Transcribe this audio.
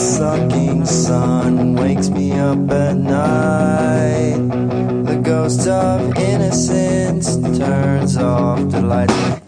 sucking sun wakes me up at night. The ghost of innocence turns off the lights.